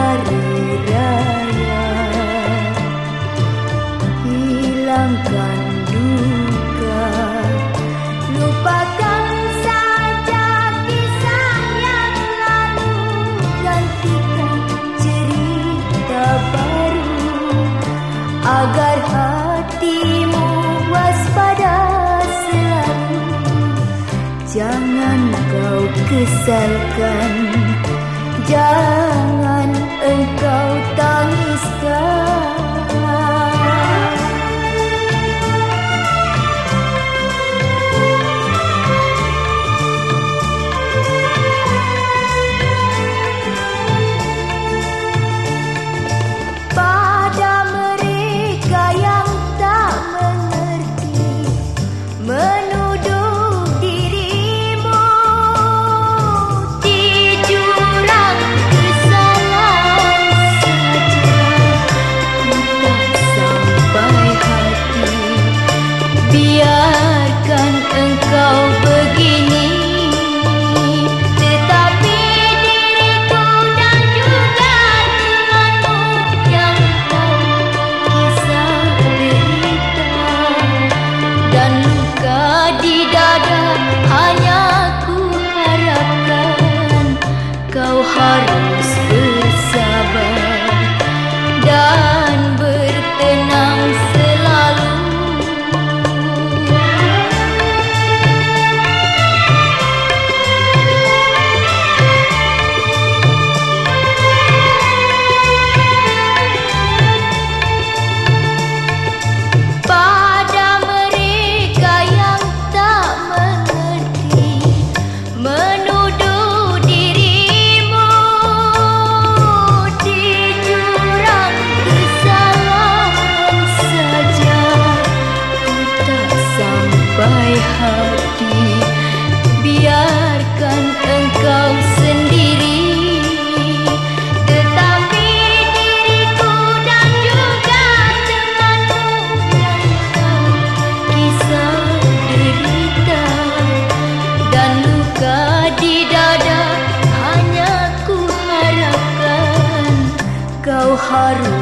raya Hilangkan duka. Lupakan saja kisah yang lalu. Gantikan cerita baru. Agar hatimu waspada selalu. Jangan kau kesalkan. Jangan sky. Kau hati. Biarkan engkau sendiri. Tetapi diriku dan juga temanmu tahu kisah derita dan luka di dada hanya ku harapkan. Kau harus